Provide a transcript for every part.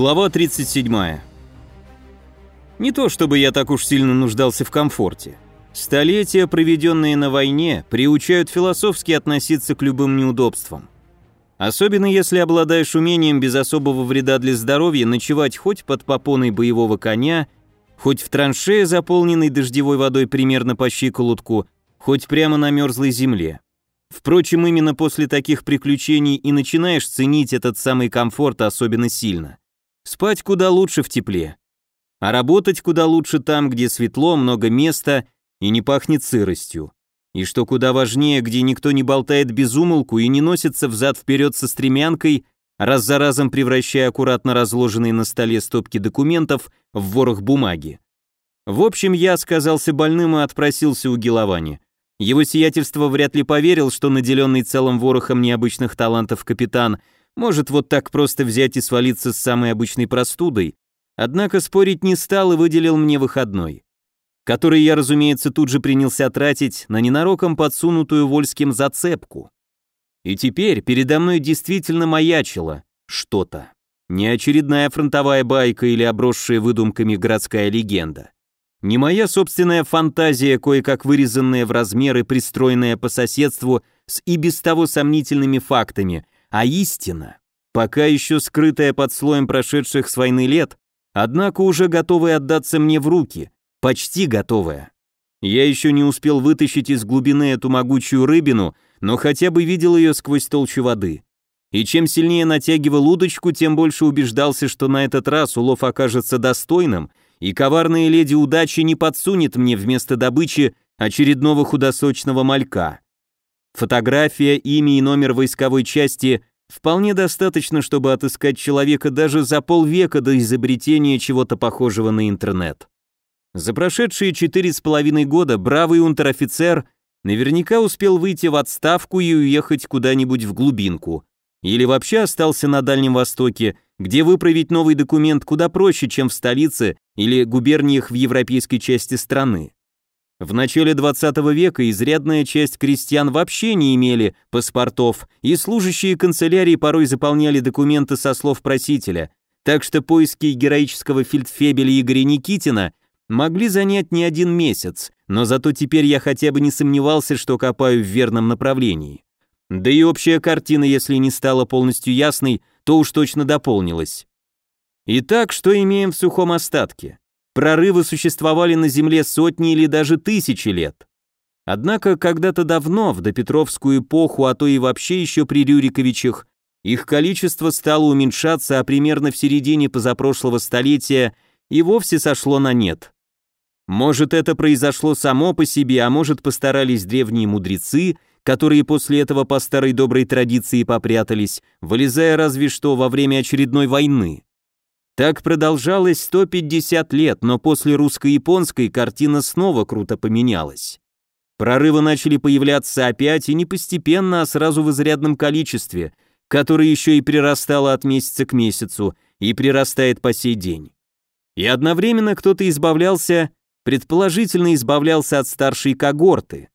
Глава 37. Не то чтобы я так уж сильно нуждался в комфорте. Столетия, проведенные на войне, приучают философски относиться к любым неудобствам. Особенно если обладаешь умением без особого вреда для здоровья ночевать хоть под попоной боевого коня, хоть в траншее, заполненной дождевой водой примерно по щиколотку, хоть прямо на мерзлой земле. Впрочем, именно после таких приключений и начинаешь ценить этот самый комфорт особенно сильно. Спать куда лучше в тепле. А работать куда лучше там, где светло, много места и не пахнет сыростью. И что куда важнее, где никто не болтает без умолку и не носится взад-вперед со стремянкой, раз за разом превращая аккуратно разложенные на столе стопки документов в ворох бумаги. В общем, я сказался больным и отпросился у Геловани. Его сиятельство вряд ли поверил, что наделенный целым ворохом необычных талантов капитан может вот так просто взять и свалиться с самой обычной простудой, однако спорить не стал и выделил мне выходной который я, разумеется, тут же принялся тратить на ненароком подсунутую Вольским зацепку. И теперь передо мной действительно маячило что-то. Не очередная фронтовая байка или обросшая выдумками городская легенда. Не моя собственная фантазия, кое-как вырезанная в размеры, пристроенная по соседству с и без того сомнительными фактами, а истина, пока еще скрытая под слоем прошедших с войны лет, однако уже готовая отдаться мне в руки, Почти готовая. Я еще не успел вытащить из глубины эту могучую рыбину, но хотя бы видел ее сквозь толщу воды. И чем сильнее натягивал удочку, тем больше убеждался, что на этот раз улов окажется достойным, и коварная леди удачи не подсунет мне вместо добычи очередного худосочного малька. Фотография, имя и номер войсковой части вполне достаточно, чтобы отыскать человека даже за полвека до изобретения чего-то похожего на интернет. За прошедшие четыре с половиной года бравый унтер-офицер наверняка успел выйти в отставку и уехать куда-нибудь в глубинку. Или вообще остался на Дальнем Востоке, где выправить новый документ куда проще, чем в столице или губерниях в европейской части страны. В начале 20 века изрядная часть крестьян вообще не имели паспортов, и служащие канцелярии порой заполняли документы со слов просителя, так что поиски героического фельдфебеля Игоря Никитина могли занять не один месяц, но зато теперь я хотя бы не сомневался, что копаю в верном направлении. Да и общая картина, если не стала полностью ясной, то уж точно дополнилась. Итак, что имеем в сухом остатке? Прорывы существовали на Земле сотни или даже тысячи лет. Однако когда-то давно, в допетровскую эпоху, а то и вообще еще при Рюриковичах, их количество стало уменьшаться, а примерно в середине позапрошлого столетия и вовсе сошло на нет. Может, это произошло само по себе, а может, постарались древние мудрецы, которые после этого по старой доброй традиции попрятались, вылезая разве что во время очередной войны. Так продолжалось 150 лет, но после русско-японской картина снова круто поменялась. Прорывы начали появляться опять и не постепенно, а сразу в изрядном количестве, которое еще и прирастало от месяца к месяцу и прирастает по сей день. И одновременно кто-то избавлялся предположительно избавлялся от старшей когорты.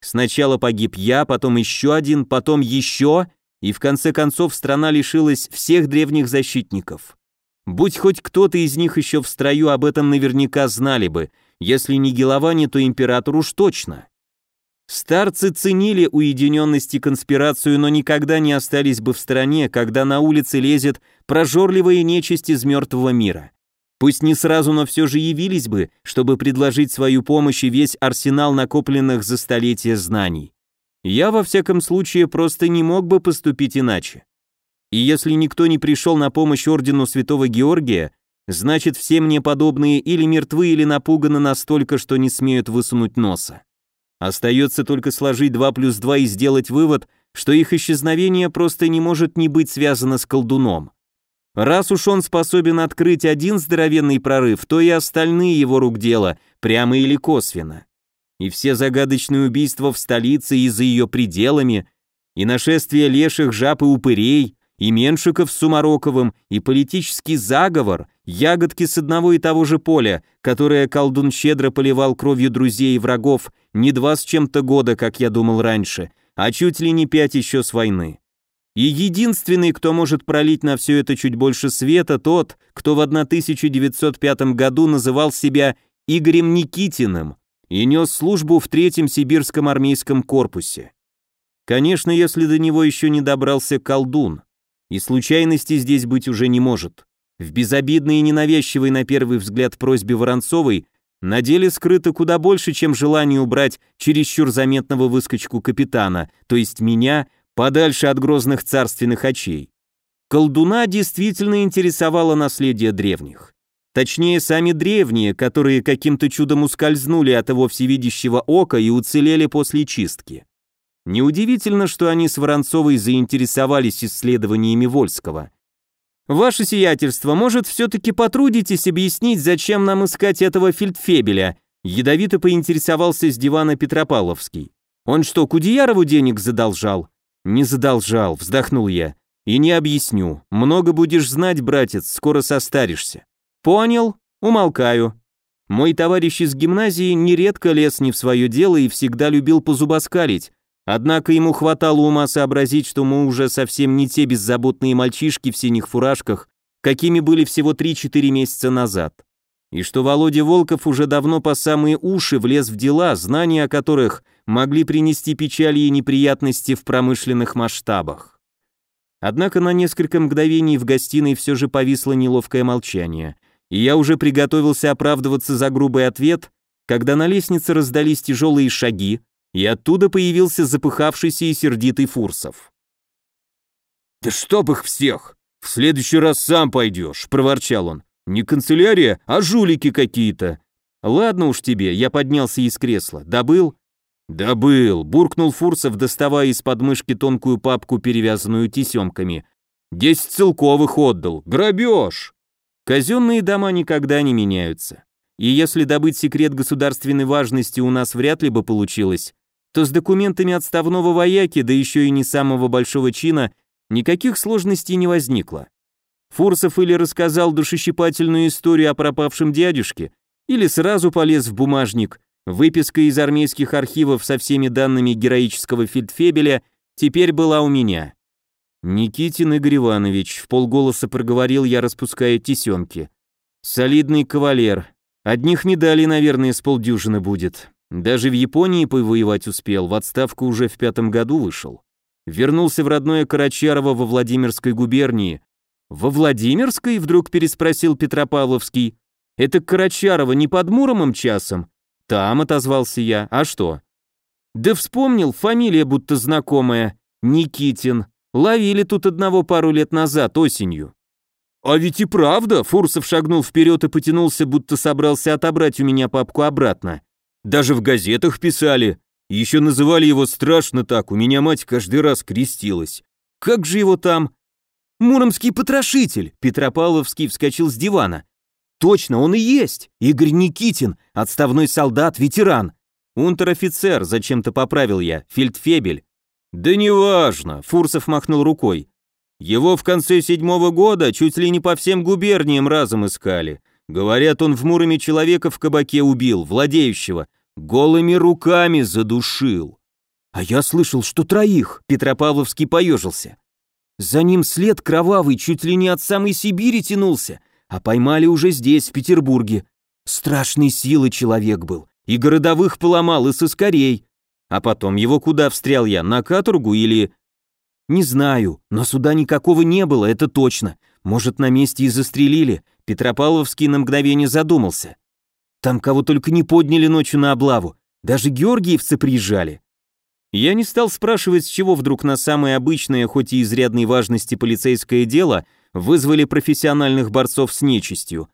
Сначала погиб я, потом еще один, потом еще, и в конце концов страна лишилась всех древних защитников. Будь хоть кто-то из них еще в строю, об этом наверняка знали бы, если не Геловани, то император уж точно. Старцы ценили уединенность и конспирацию, но никогда не остались бы в стороне, когда на улице лезет прожорливая нечисть из мертвого мира. Пусть не сразу, но все же явились бы, чтобы предложить свою помощь и весь арсенал накопленных за столетия знаний. Я, во всяком случае, просто не мог бы поступить иначе. И если никто не пришел на помощь ордену Святого Георгия, значит все мне подобные или мертвы, или напуганы настолько, что не смеют высунуть носа. Остается только сложить 2 плюс 2 и сделать вывод, что их исчезновение просто не может не быть связано с колдуном. Раз уж он способен открыть один здоровенный прорыв, то и остальные его рук дело, прямо или косвенно. И все загадочные убийства в столице и за ее пределами, и нашествие леших жаб и упырей, и Меншиков с Сумароковым, и политический заговор, ягодки с одного и того же поля, которое колдун щедро поливал кровью друзей и врагов не два с чем-то года, как я думал раньше, а чуть ли не пять еще с войны. И единственный, кто может пролить на все это чуть больше света, тот, кто в 1905 году называл себя Игорем Никитиным и нес службу в Третьем Сибирском армейском корпусе. Конечно, если до него еще не добрался колдун, и случайности здесь быть уже не может. В безобидной и ненавязчивой на первый взгляд просьбе Воронцовой на деле скрыто куда больше, чем желание убрать чересчур заметного выскочку капитана, то есть меня, подальше от грозных царственных очей. Колдуна действительно интересовало наследие древних. Точнее, сами древние, которые каким-то чудом ускользнули от его всевидящего ока и уцелели после чистки. Неудивительно, что они с Воронцовой заинтересовались исследованиями Вольского. «Ваше сиятельство, может, все-таки потрудитесь объяснить, зачем нам искать этого фельдфебеля?» Ядовито поинтересовался с дивана Петропавловский. «Он что, Кудеярову денег задолжал?» «Не задолжал», — вздохнул я. «И не объясню. Много будешь знать, братец, скоро состаришься». «Понял. Умолкаю». Мой товарищ из гимназии нередко лез не в свое дело и всегда любил позубоскалить, однако ему хватало ума сообразить, что мы уже совсем не те беззаботные мальчишки в синих фуражках, какими были всего 3-4 месяца назад. И что Володя Волков уже давно по самые уши влез в дела, знания о которых – могли принести печали и неприятности в промышленных масштабах. Однако на несколько мгновений в гостиной все же повисло неловкое молчание, и я уже приготовился оправдываться за грубый ответ, когда на лестнице раздались тяжелые шаги, и оттуда появился запыхавшийся и сердитый Фурсов. «Да чтоб их всех! В следующий раз сам пойдешь!» – проворчал он. «Не канцелярия, а жулики какие-то!» «Ладно уж тебе», – я поднялся из кресла. «Добыл?» «Добыл», — буркнул Фурсов, доставая из подмышки тонкую папку, перевязанную тесемками. «Десять целковых отдал. Грабеж!» Казенные дома никогда не меняются. И если добыть секрет государственной важности у нас вряд ли бы получилось, то с документами отставного вояки, да еще и не самого большого чина, никаких сложностей не возникло. Фурсов или рассказал душещипательную историю о пропавшем дядюшке, или сразу полез в бумажник, Выписка из армейских архивов со всеми данными героического фельдфебеля теперь была у меня. Никитин Игорь Иванович, в полголоса проговорил я, распуская тесенки. Солидный кавалер. Одних медалей, наверное, с полдюжины будет. Даже в Японии повоевать успел, в отставку уже в пятом году вышел. Вернулся в родное Карачарово во Владимирской губернии. «Во Владимирской?» — вдруг переспросил Петропавловский. «Это Карачарово не под Муромом часом?» «Там», — отозвался я, — «а что?» «Да вспомнил, фамилия будто знакомая. Никитин. Ловили тут одного пару лет назад, осенью». «А ведь и правда!» — Фурсов шагнул вперед и потянулся, будто собрался отобрать у меня папку обратно. «Даже в газетах писали. Еще называли его страшно так, у меня мать каждый раз крестилась. Как же его там?» «Муромский потрошитель!» Петропавловский вскочил с дивана. Точно, он и есть. Игорь Никитин, отставной солдат, ветеран. Унтер-офицер, зачем-то поправил я, фельдфебель. Да неважно, Фурсов махнул рукой. Его в конце седьмого года чуть ли не по всем губерниям разом искали. Говорят, он в Муроме человека в кабаке убил, владеющего. Голыми руками задушил. А я слышал, что троих, Петропавловский поежился. За ним след кровавый чуть ли не от самой Сибири тянулся а поймали уже здесь, в Петербурге. Страшной силы человек был, и городовых поломал, и соскорей. А потом его куда встрял я, на каторгу или... Не знаю, но суда никакого не было, это точно. Может, на месте и застрелили. Петропавловский на мгновение задумался. Там кого только не подняли ночью на облаву. Даже георгиевцы приезжали. Я не стал спрашивать, с чего вдруг на самое обычное, хоть и изрядной важности полицейское дело, вызвали профессиональных борцов с нечистью.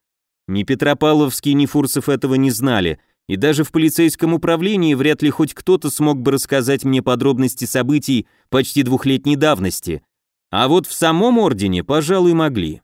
Ни Петропавловский, ни Фурсов этого не знали, и даже в полицейском управлении вряд ли хоть кто-то смог бы рассказать мне подробности событий почти двухлетней давности. А вот в самом ордене, пожалуй, могли.